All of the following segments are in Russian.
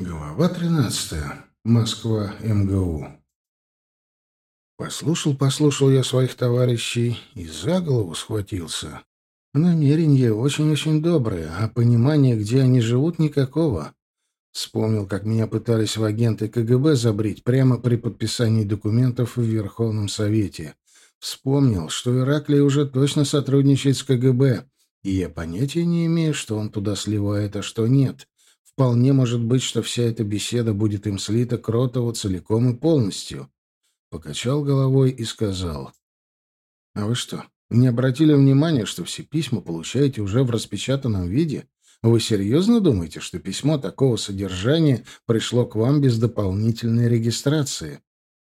Глава 13. Москва, МГУ. Послушал, послушал я своих товарищей и за голову схватился. Намерения очень-очень добрые, а понимания, где они живут, никакого. Вспомнил, как меня пытались в агенты КГБ забрить прямо при подписании документов в Верховном Совете. Вспомнил, что Ираклий уже точно сотрудничает с КГБ, и я понятия не имею, что он туда сливает, а что нет. Вполне может быть, что вся эта беседа будет им слита Кротову целиком и полностью. Покачал головой и сказал. — А вы что, не обратили внимания, что все письма получаете уже в распечатанном виде? Вы серьезно думаете, что письмо такого содержания пришло к вам без дополнительной регистрации?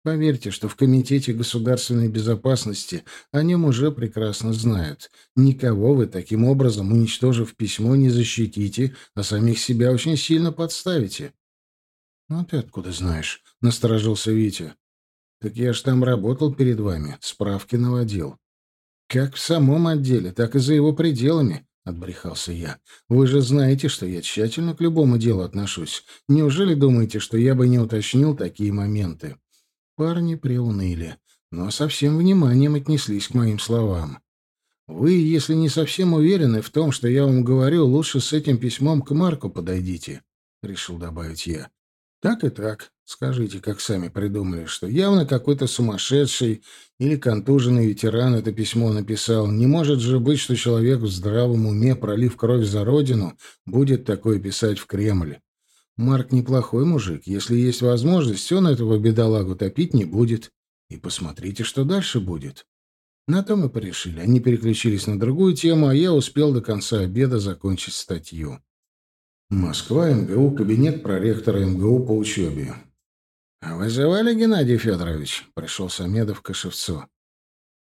Поверьте, что в Комитете государственной безопасности о нем уже прекрасно знают. Никого вы таким образом, уничтожив письмо, не защитите, а самих себя очень сильно подставите. — Ну ты откуда знаешь? — насторожился Витя. — Так я ж там работал перед вами, справки наводил. — Как в самом отделе, так и за его пределами, — отбрехался я. — Вы же знаете, что я тщательно к любому делу отношусь. Неужели думаете, что я бы не уточнил такие моменты? — Парни приуныли, но со всем вниманием отнеслись к моим словам. «Вы, если не совсем уверены в том, что я вам говорю, лучше с этим письмом к Марку подойдите», — решил добавить я. «Так и так. Скажите, как сами придумали, что явно какой-то сумасшедший или контуженный ветеран это письмо написал. Не может же быть, что человек в здравом уме, пролив кровь за родину, будет такое писать в Кремль. Марк неплохой мужик. Если есть возможность, он этого бедолагу топить не будет. И посмотрите, что дальше будет. На то мы порешили. Они переключились на другую тему, а я успел до конца обеда закончить статью. Москва, МГУ, кабинет проректора МГУ по учебе. «А «Вызывали, Геннадий Федорович?» — пришел Самедов к Кошевцу.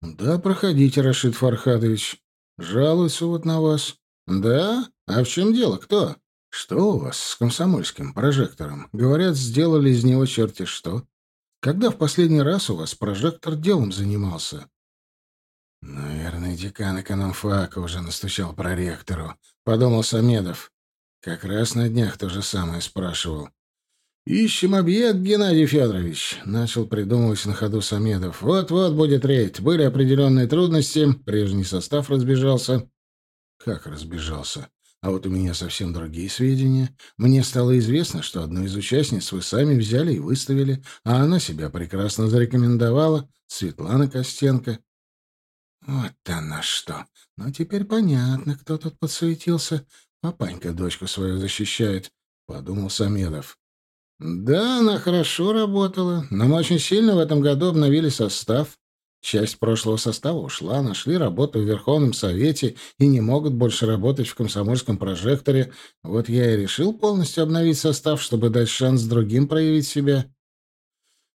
«Да, проходите, Рашид Фархадович. Жалуются вот на вас». «Да? А в чем дело? Кто?» «Что у вас с комсомольским прожектором? Говорят, сделали из него черти что. Когда в последний раз у вас прожектор делом занимался?» «Наверное, декан экономфака уже настучал проректору», — подумал Самедов. Как раз на днях то же самое спрашивал. «Ищем объект, Геннадий Федорович», — начал придумывать на ходу Самедов. «Вот-вот будет рейд. Были определенные трудности. Прежний состав разбежался». «Как разбежался?» А вот у меня совсем другие сведения. Мне стало известно, что одну из участниц вы сами взяли и выставили, а она себя прекрасно зарекомендовала. Светлана Костенко. Вот она что. Ну, теперь понятно, кто тут подсуетился. Папанька дочку свою защищает, — подумал Самедов. Да, она хорошо работала, но мы очень сильно в этом году обновили состав. Часть прошлого состава ушла, нашли работу в Верховном Совете и не могут больше работать в комсомольском прожекторе. Вот я и решил полностью обновить состав, чтобы дать шанс другим проявить себя.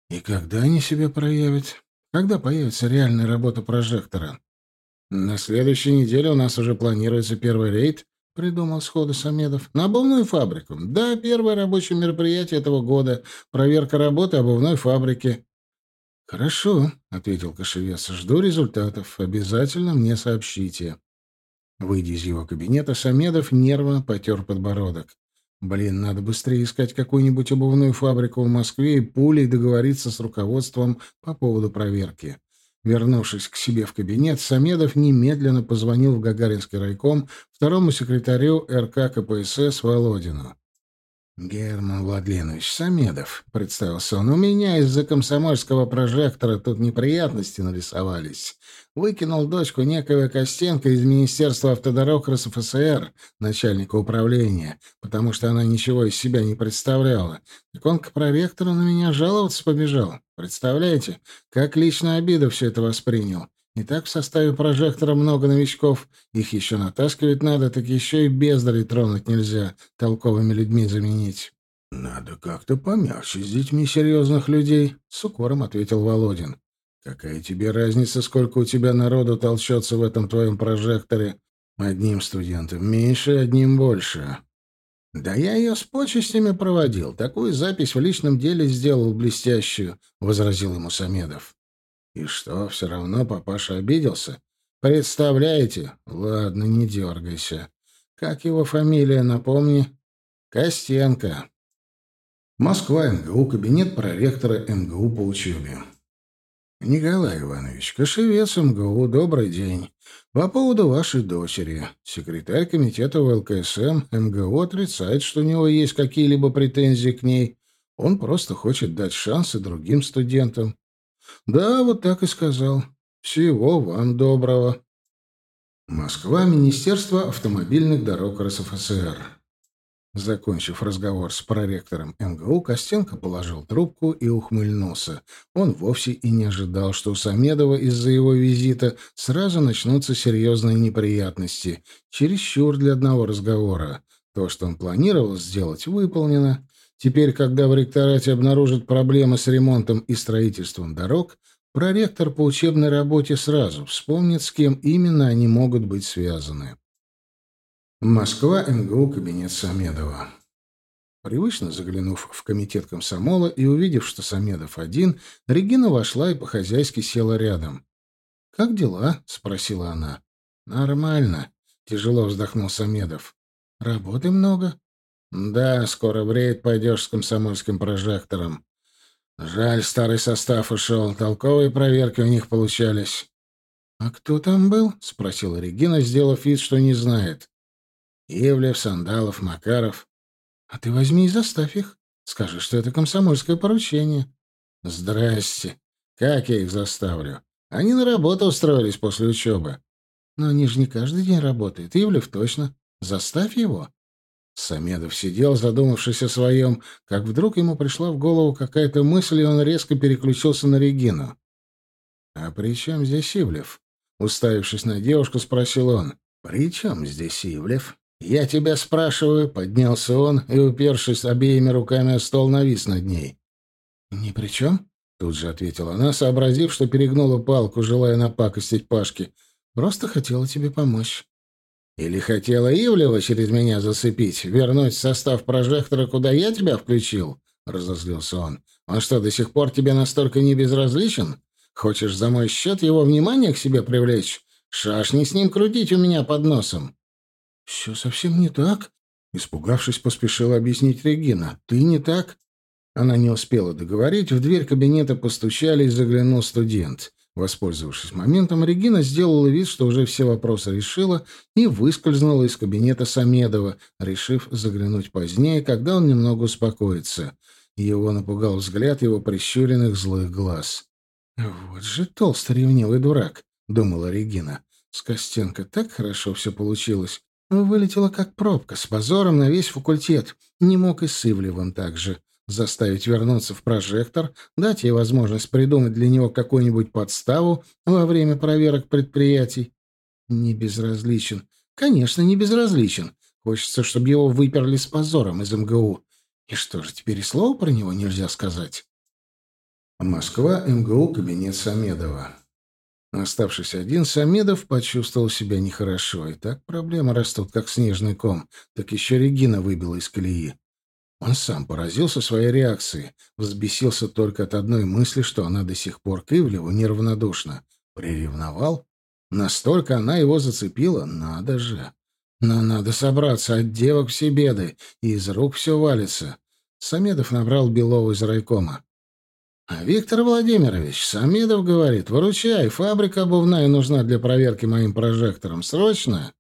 И когда они себя проявят? Когда появится реальная работа прожектора? На следующей неделе у нас уже планируется первый рейд, придумал сходу Самедов. На обувную фабрику. Да, первое рабочее мероприятие этого года. Проверка работы обувной фабрики. «Хорошо», — ответил Кошевец, — «жду результатов. Обязательно мне сообщите». Выйдя из его кабинета, Самедов нервно потер подбородок. «Блин, надо быстрее искать какую-нибудь обувную фабрику в Москве и пулей договориться с руководством по поводу проверки». Вернувшись к себе в кабинет, Самедов немедленно позвонил в Гагаринский райком второму секретарю РК КПСС Володину. «Герман Владленович Самедов», — представился он, — «у меня из-за комсомольского прожектора тут неприятности нарисовались. Выкинул дочку некого Костенко из Министерства автодорог РСФСР, начальника управления, потому что она ничего из себя не представляла. Так он к проректору на меня жаловаться побежал. Представляете, как лично обиду все это воспринял. И так в составе прожектора много новичков. Их еще натаскивать надо, так еще и бездари тронуть нельзя, толковыми людьми заменить. — Надо как-то помягче с детьми серьезных людей, — с укором ответил Володин. — Какая тебе разница, сколько у тебя народу толчется в этом твоем прожекторе? Одним студентом меньше, одним больше. — Да я ее с почестями проводил. Такую запись в личном деле сделал блестящую, — возразил ему Самедов. И что, все равно папаша обиделся? Представляете? Ладно, не дергайся. Как его фамилия, напомни? Костенко. Москва, МГУ, кабинет проректора МГУ по учебе. Николай Иванович, Кошевец МГУ, добрый день. По поводу вашей дочери. Секретарь комитета ВЛКСМ МГУ отрицает, что у него есть какие-либо претензии к ней. Он просто хочет дать шансы другим студентам. Да, вот так и сказал. Всего вам доброго. Москва, Министерство автомобильных дорог РСФСР. Закончив разговор с проректором МГУ, Костенко положил трубку и ухмыльнулся. Он вовсе и не ожидал, что у Самедова из-за его визита сразу начнутся серьезные неприятности. Чересчур для одного разговора. То, что он планировал сделать, выполнено. Теперь, когда в ректорате обнаружат проблемы с ремонтом и строительством дорог, проректор по учебной работе сразу вспомнит, с кем именно они могут быть связаны. Москва, МГУ, кабинет Самедова. Привычно заглянув в комитет комсомола и увидев, что Самедов один, Регина вошла и по-хозяйски села рядом. «Как дела?» — спросила она. «Нормально», — тяжело вздохнул Самедов. «Работы много?» «Да, скоро в рейд пойдешь с комсомольским прожектором. Жаль, старый состав ушел. Толковые проверки у них получались». «А кто там был?» — спросила Регина, сделав вид, что не знает. Ивлев, Сандалов, Макаров. А ты возьми и заставь их. Скажи, что это комсомольское поручение. Здрасте. Как я их заставлю? Они на работу устроились после учебы. Но они же не каждый день работают. Ивлев точно. Заставь его. Самедов сидел, задумавшись о своем, как вдруг ему пришла в голову какая-то мысль, и он резко переключился на Регину. «А при чем здесь Ивлев?» Уставившись на девушку, спросил он. «При чем здесь Ивлев?» «Я тебя спрашиваю», — поднялся он и, упершись обеими руками о стол, навис над ней. «Ни при чем?» — тут же ответила она, сообразив, что перегнула палку, желая напакостить Пашке. «Просто хотела тебе помочь». «Или хотела Ивлева через меня засыпить, вернуть состав прожектора, куда я тебя включил?» — разозлился он. «Он что, до сих пор тебе настолько не безразличен? Хочешь за мой счет его внимание к себе привлечь? Шашни с ним крутить у меня под носом?» «Все совсем не так», — испугавшись, поспешила объяснить Регина. «Ты не так?» Она не успела договорить, в дверь кабинета постучали и заглянул студент. Воспользовавшись моментом, Регина сделала вид, что уже все вопросы решила, и выскользнула из кабинета Самедова, решив заглянуть позднее, когда он немного успокоится. Его напугал взгляд его прищуренных злых глаз. «Вот же толстый ревнивый дурак», — думала Регина. «С Костенко так хорошо все получилось. Вылетела как пробка, с позором на весь факультет. Не мог и с Ивлевым так же. Заставить вернуться в прожектор, дать ей возможность придумать для него какую-нибудь подставу во время проверок предприятий. Не безразличен. Конечно, не безразличен. Хочется, чтобы его выперли с позором из МГУ. И что же, теперь и слова про него нельзя сказать? Москва, МГУ, кабинет Самедова. Оставшись один, Самедов почувствовал себя нехорошо. И так проблемы растут, как снежный ком. Так еще Регина выбила из колеи. Он сам поразился своей реакцией. Взбесился только от одной мысли, что она до сих пор к Ивлеву неравнодушна. Приревновал? Настолько она его зацепила? Надо же. Но надо собраться, от девок все беды, и из рук все валится. Самедов набрал Белова из райкома. А Виктор Владимирович, Самедов говорит, выручай, фабрика обувная нужна для проверки моим прожектором. Срочно!»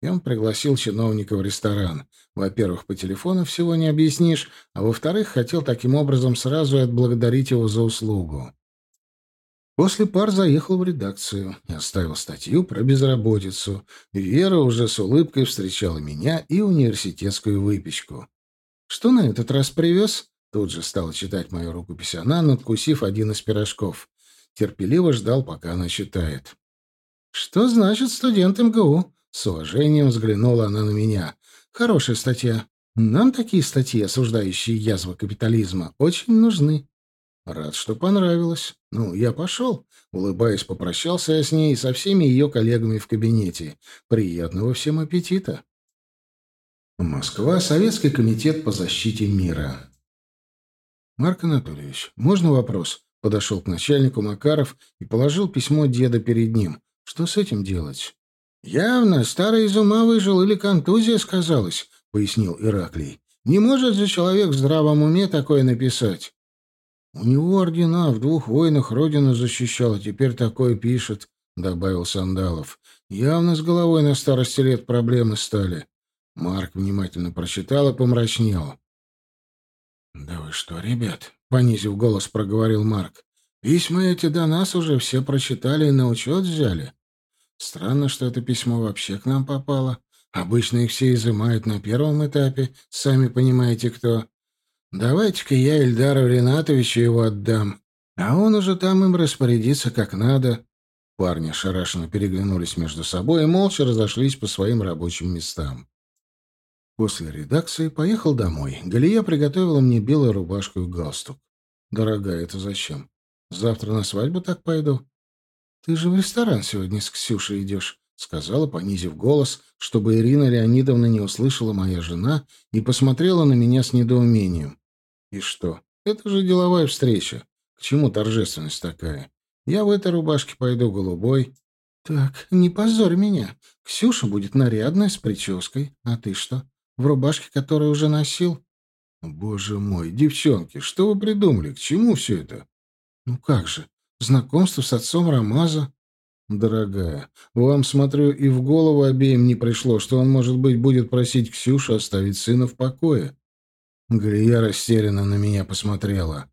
И он пригласил чиновника в ресторан. Во-первых, по телефону всего не объяснишь, а во-вторых, хотел таким образом сразу и отблагодарить его за услугу. После пар заехал в редакцию и оставил статью про безработицу. Вера уже с улыбкой встречала меня и университетскую выпечку. «Что на этот раз привез?» Тут же стала читать мою рукопись она, надкусив один из пирожков. Терпеливо ждал, пока она читает. «Что значит студент МГУ?» С уважением взглянула она на меня. «Хорошая статья. Нам такие статьи, осуждающие язвы капитализма, очень нужны». Рад, что понравилось. Ну, я пошел. Улыбаясь, попрощался я с ней и со всеми ее коллегами в кабинете. Приятного всем аппетита. Москва. Советский комитет по защите мира. «Марк Анатольевич, можно вопрос?» Подошел к начальнику Макаров и положил письмо деда перед ним. «Что с этим делать?» «Явно старый из ума выжил или контузия сказалась», — пояснил Ираклий. Не может же человек в здравом уме такое написать? У него ордена в двух войнах родину защищал, а теперь такое пишет, — добавил Сандалов. Явно с головой на старости лет проблемы стали. Марк внимательно прочитал и помрачнел. «Да вы что, ребят?» — понизив голос, проговорил Марк. «Письма эти до нас уже все прочитали и на учет взяли. Странно, что это письмо вообще к нам попало. Обычно их все изымают на первом этапе, сами понимаете кто. Давайте-ка я Эльдару Ринатовичу его отдам, а он уже там им распорядится как надо». Парни шарашенно переглянулись между собой и молча разошлись по своим рабочим местам. После редакции поехал домой. Галия приготовила мне белую рубашку и галстук. «Дорогая, это зачем? Завтра на свадьбу так пойду». «Ты же в ресторан сегодня с Ксюшей идешь», — сказала, понизив голос, чтобы Ирина Леонидовна не услышала моя жена и посмотрела на меня с недоумением. «И что? Это же деловая встреча. К чему торжественность такая? Я в этой рубашке пойду голубой». «Так, не позорь меня. Ксюша будет нарядная, с прической. А ты что? В рубашке, которую уже носил? Боже мой, девчонки, что вы придумали? К чему все это? Ну как же, знакомство с отцом Рамаза. Дорогая, вам, смотрю, и в голову обеим не пришло, что он, может быть, будет просить Ксюшу оставить сына в покое. Галия растерянно на меня посмотрела.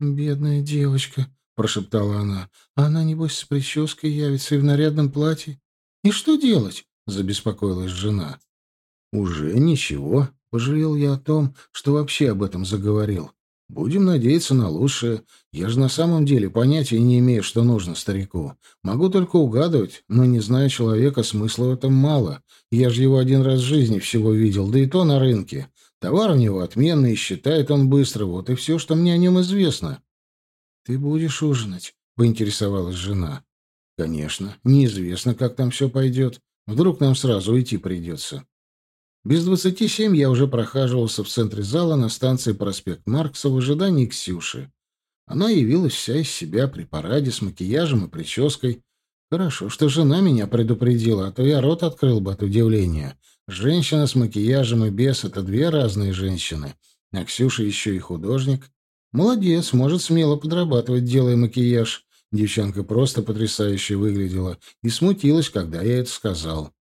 «Бедная девочка», — прошептала она. «А она, небось, с прической явится и в нарядном платье. И что делать?» — забеспокоилась жена. «Уже ничего», — пожалел я о том, что вообще об этом заговорил. «Будем надеяться на лучшее. Я же на самом деле понятия не имею, что нужно старику. Могу только угадывать, но не зная человека, смысла в этом мало. Я же его один раз в жизни всего видел, да и то на рынке. Товар у него отменный, считает он быстро. Вот и все, что мне о нем известно». «Ты будешь ужинать?» — поинтересовалась жена. «Конечно. Неизвестно, как там все пойдет. Вдруг нам сразу уйти придется». Без двадцати семь я уже прохаживался в центре зала на станции проспект Маркса в ожидании Ксюши. Она явилась вся из себя при параде с макияжем и прической. Хорошо, что жена меня предупредила, а то я рот открыл бы от удивления. Женщина с макияжем и без — это две разные женщины. А Ксюша еще и художник. Молодец, может смело подрабатывать, делая макияж. Девчонка просто потрясающе выглядела и смутилась, когда я это сказал.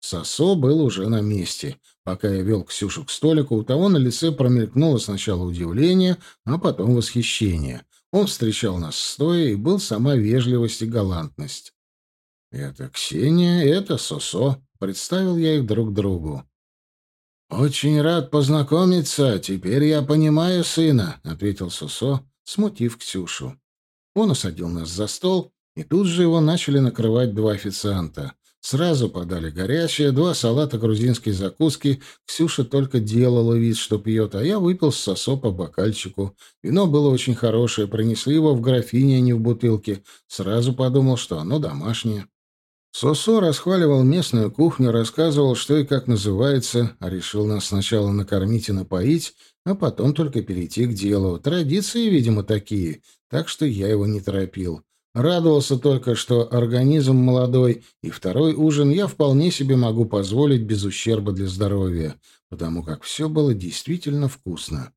Сосо был уже на месте. Пока я вел Ксюшу к столику, у того на лице промелькнуло сначала удивление, а потом восхищение. Он встречал нас стоя и был сама вежливость и галантность. «Это Ксения, это Сосо», — представил я их друг другу. «Очень рад познакомиться. Теперь я понимаю сына», — ответил Сосо, смутив Ксюшу. Он осадил нас за стол, и тут же его начали накрывать два официанта. Сразу подали горячее, два салата грузинской закуски. Ксюша только делала вид, что пьет, а я выпил с сосо по бокальчику. Вино было очень хорошее, принесли его в графине, а не в бутылке. Сразу подумал, что оно домашнее. Сосо расхваливал местную кухню, рассказывал, что и как называется, а решил нас сначала накормить и напоить, а потом только перейти к делу. Традиции, видимо, такие, так что я его не торопил. Радовался только, что организм молодой, и второй ужин я вполне себе могу позволить без ущерба для здоровья, потому как все было действительно вкусно.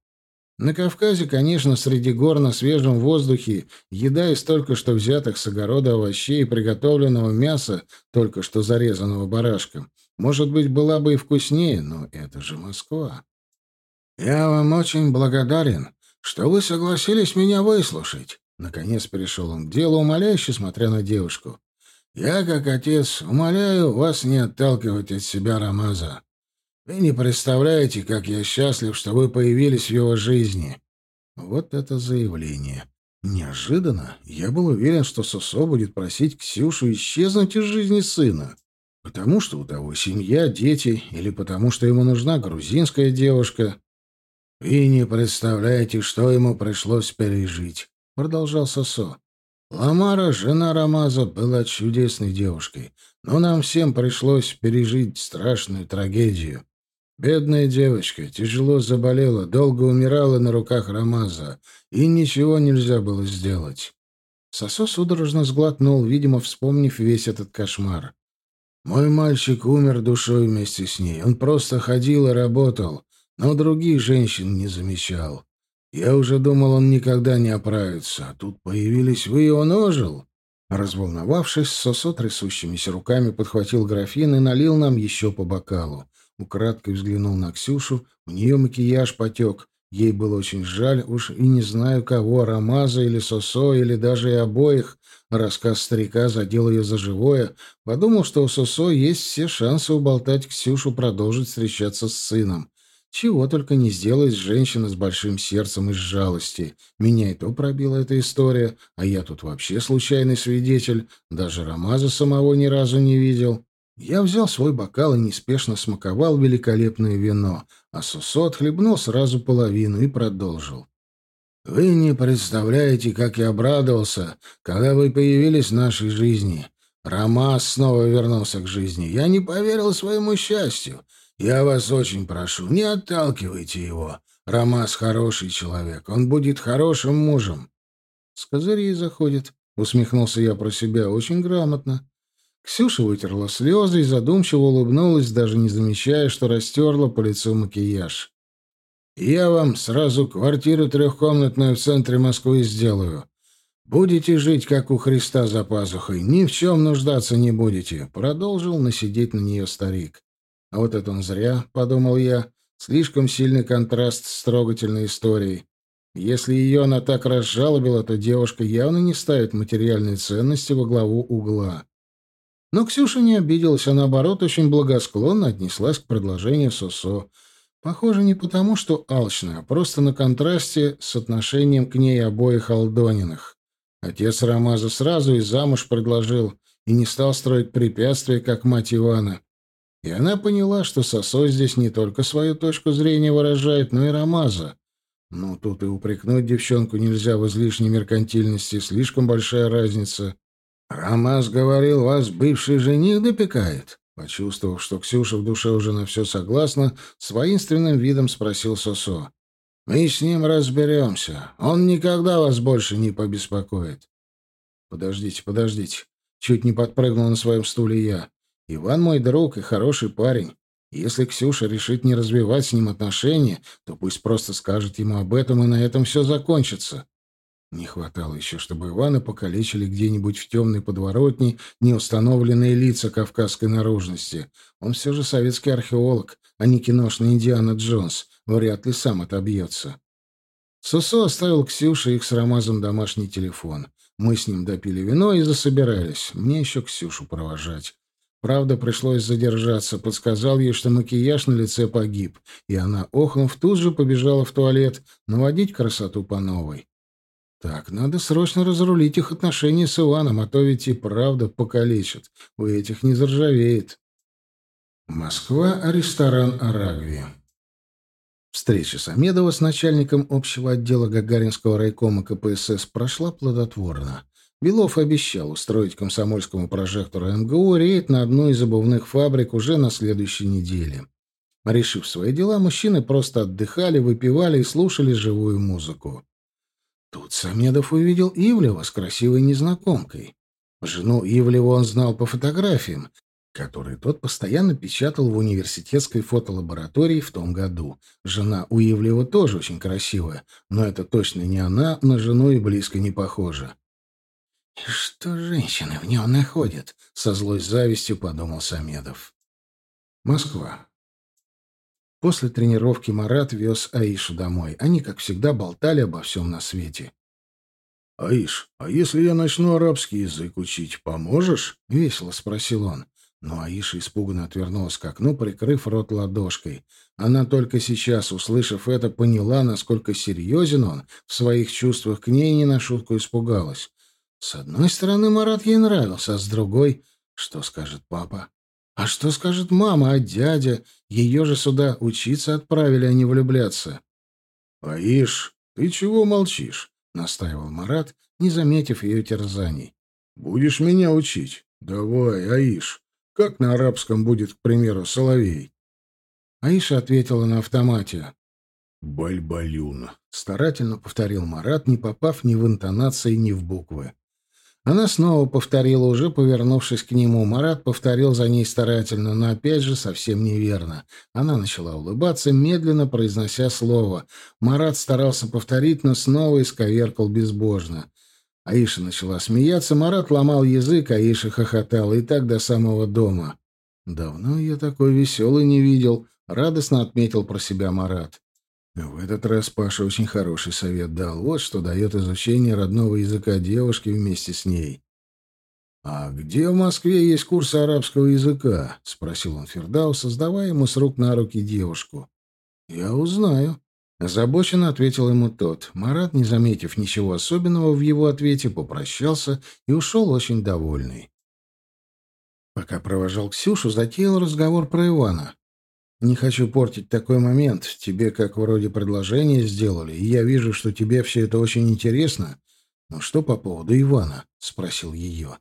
На Кавказе, конечно, среди гор на свежем воздухе еда из только что взятых с огорода овощей и приготовленного мяса, только что зарезанного барашком, может быть, была бы и вкуснее, но это же Москва. «Я вам очень благодарен, что вы согласились меня выслушать. Наконец перешел он к делу, умоляюще смотря на девушку. «Я, как отец, умоляю вас не отталкивать от себя Рамаза. Вы не представляете, как я счастлив, что вы появились в его жизни». Вот это заявление. Неожиданно я был уверен, что Сосо будет просить Ксюшу исчезнуть из жизни сына. Потому что у того семья, дети, или потому что ему нужна грузинская девушка. Вы не представляете, что ему пришлось пережить. — продолжал Сосо. «Ламара, жена Рамаза, была чудесной девушкой, но нам всем пришлось пережить страшную трагедию. Бедная девочка тяжело заболела, долго умирала на руках Рамаза, и ничего нельзя было сделать». Сосо судорожно сглотнул, видимо, вспомнив весь этот кошмар. «Мой мальчик умер душой вместе с ней. Он просто ходил и работал. но других женщин не замечал. Я уже думал, он никогда не оправится, а тут появились вы, и он ожил. Разволновавшись, Сосо трясущимися руками подхватил графин и налил нам еще по бокалу. Украдкой взглянул на Ксюшу, у нее макияж потек. Ей было очень жаль, уж и не знаю кого, Рамаза или Сосо, или даже и обоих. Рассказ старика задел ее за живое. Подумал, что у Сосо есть все шансы уболтать Ксюшу продолжить встречаться с сыном. Чего только не сделает женщина с большим сердцем из жалости. Меня и то пробила эта история, а я тут вообще случайный свидетель, даже Рамаза самого ни разу не видел. Я взял свой бокал и неспешно смаковал великолепное вино, а Сусо отхлебнул сразу половину и продолжил. «Вы не представляете, как я обрадовался, когда вы появились в нашей жизни. Рамаз снова вернулся к жизни. Я не поверил своему счастью. Я вас очень прошу, не отталкивайте его. Рамас хороший человек, он будет хорошим мужем. С козырей заходит, усмехнулся я про себя, очень грамотно. Ксюша вытерла слезы и задумчиво улыбнулась, даже не замечая, что растерла по лицу макияж. «Я вам сразу квартиру трехкомнатную в центре Москвы сделаю. Будете жить, как у Христа за пазухой, ни в чем нуждаться не будете», — продолжил насидеть на нее старик. А вот это он зря, — подумал я. Слишком сильный контраст с трогательной историей. Если ее она так разжалобила, то девушка явно не ставит материальные ценности во главу угла. Но Ксюша не обиделась, а наоборот очень благосклонно отнеслась к предложению Сосо. Похоже, не потому, что алчная, а просто на контрасте с отношением к ней обоих Алдониных. Отец Рамаза сразу и замуж предложил, и не стал строить препятствия, как мать Ивана. И она поняла, что Сосо здесь не только свою точку зрения выражает, но и Рамаза. Ну, тут и упрекнуть девчонку нельзя в излишней меркантильности, слишком большая разница. «Рамаз говорил, вас бывший жених допекает?» Почувствовав, что Ксюша в душе уже на все согласна, с воинственным видом спросил Сосо. «Мы с ним разберемся. Он никогда вас больше не побеспокоит». «Подождите, подождите». Чуть не подпрыгнул на своем стуле я. Иван мой друг и хороший парень. Если Ксюша решит не развивать с ним отношения, то пусть просто скажет ему об этом, и на этом все закончится. Не хватало еще, чтобы Ивана покалечили где-нибудь в темной подворотне неустановленные лица кавказской наружности. Он все же советский археолог, а не киношный Индиана Джонс. Вряд ли сам отобьется. Сусо оставил Ксюше их с Рамазом домашний телефон. Мы с ним допили вино и засобирались. Мне еще Ксюшу провожать. Правда, пришлось задержаться. Подсказал ей, что макияж на лице погиб, и она, охнув, тут же побежала в туалет наводить красоту по новой. Так, надо срочно разрулить их отношения с Иваном, а то ведь и правда покалечат. У этих не заржавеет. Москва, ресторан «Арагви». Встреча Самедова с начальником общего отдела Гагаринского райкома КПСС прошла плодотворно. Белов обещал устроить комсомольскому прожектору МГУ рейд на одну из обувных фабрик уже на следующей неделе. Решив свои дела, мужчины просто отдыхали, выпивали и слушали живую музыку. Тут Самедов увидел Ивлева с красивой незнакомкой. Жену Ивлева он знал по фотографиям, которые тот постоянно печатал в университетской фотолаборатории в том году. Жена у Ивлева тоже очень красивая, но это точно не она, на жену и близко не похожа. «И что женщины в нем находят?» — со злой завистью подумал Самедов. Москва. После тренировки Марат вез Аишу домой. Они, как всегда, болтали обо всем на свете. «Аиш, а если я начну арабский язык учить, поможешь?» — весело спросил он. Но Аиша испуганно отвернулась к окну, прикрыв рот ладошкой. Она только сейчас, услышав это, поняла, насколько серьезен он в своих чувствах к ней не на шутку испугалась. С одной стороны, Марат ей нравился, а с другой, что скажет папа? А что скажет мама, а дядя? Ее же сюда учиться отправили, а не влюбляться. — Аиш, ты чего молчишь? — настаивал Марат, не заметив ее терзаний. — Будешь меня учить? Давай, Аиш. Как на арабском будет, к примеру, соловей? Аиша ответила на автомате. «Бальбалюн», — старательно повторил Марат, не попав ни в интонации, ни в буквы. Она снова повторила, уже повернувшись к нему. Марат повторил за ней старательно, но опять же совсем неверно. Она начала улыбаться, медленно произнося слово. Марат старался повторить, но снова исковеркал безбожно. Аиша начала смеяться, Марат ломал язык, Аиша хохотала, и так до самого дома. «Давно я такой веселый не видел», — радостно отметил про себя Марат. В этот раз Паша очень хороший совет дал. Вот что дает изучение родного языка девушки вместе с ней. «А где в Москве есть курсы арабского языка?» — спросил он Фердауса, сдавая ему с рук на руки девушку. «Я узнаю», — озабоченно ответил ему тот. Марат, не заметив ничего особенного в его ответе, попрощался и ушел очень довольный. Пока провожал Ксюшу, затеял разговор про Ивана. Не хочу портить такой момент. Тебе как вроде предложение сделали, и я вижу, что тебе все это очень интересно. Но что по поводу Ивана? — спросил ее.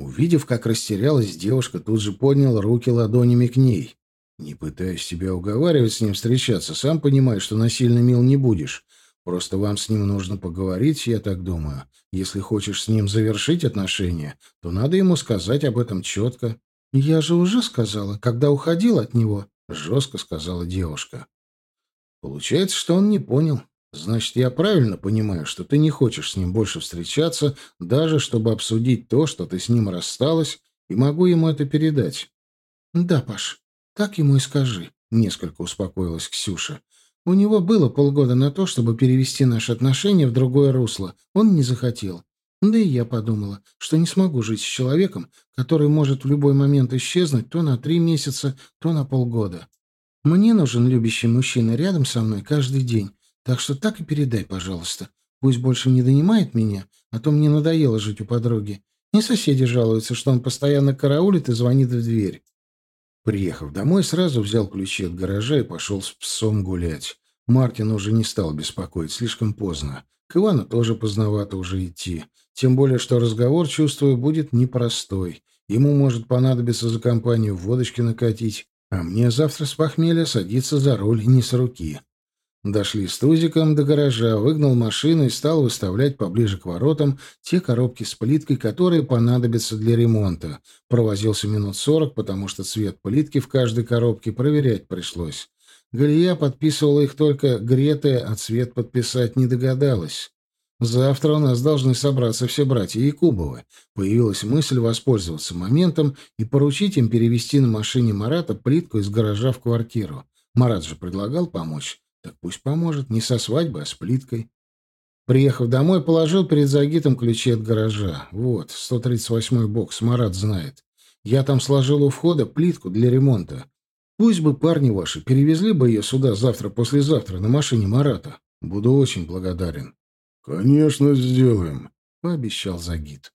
Увидев, как растерялась девушка, тут же поднял руки ладонями к ней. Не пытаюсь тебя уговаривать с ним встречаться, сам понимаешь, что насильно мил не будешь. Просто вам с ним нужно поговорить, я так думаю. Если хочешь с ним завершить отношения, то надо ему сказать об этом четко. Я же уже сказала, когда уходил от него, — жестко сказала девушка. «Получается, что он не понял. Значит, я правильно понимаю, что ты не хочешь с ним больше встречаться, даже чтобы обсудить то, что ты с ним рассталась, и могу ему это передать». «Да, Паш, так ему и скажи», — несколько успокоилась Ксюша. «У него было полгода на то, чтобы перевести наши отношения в другое русло. Он не захотел. Да и я подумала, что не смогу жить с человеком, который может в любой момент исчезнуть то на три месяца, то на полгода. Мне нужен любящий мужчина рядом со мной каждый день, так что так и передай, пожалуйста. Пусть больше не донимает меня, а то мне надоело жить у подруги. И соседи жалуются, что он постоянно караулит и звонит в дверь. Приехав домой, сразу взял ключи от гаража и пошел с псом гулять. Мартин уже не стал беспокоить, слишком поздно. К Ивану тоже поздновато уже идти. Тем более, что разговор, чувствую, будет непростой. Ему может понадобиться за компанию водочки накатить, а мне завтра с похмелья садиться за руль не с руки. Дошли с Тузиком до гаража, выгнал машину и стал выставлять поближе к воротам те коробки с плиткой, которые понадобятся для ремонта. Провозился минут сорок, потому что цвет плитки в каждой коробке проверять пришлось. Галия подписывала их только гретая, а цвет подписать не догадалась. Завтра у нас должны собраться все братья Якубовы. Появилась мысль воспользоваться моментом и поручить им перевести на машине Марата плитку из гаража в квартиру. Марат же предлагал помочь. Так пусть поможет, не со свадьбы, а с плиткой. Приехав домой, положил перед Загитом ключи от гаража. Вот, 138-й бокс, Марат знает. Я там сложил у входа плитку для ремонта. Пусть бы парни ваши перевезли бы ее сюда завтра-послезавтра на машине Марата. Буду очень благодарен. «Конечно, сделаем», — пообещал Загид.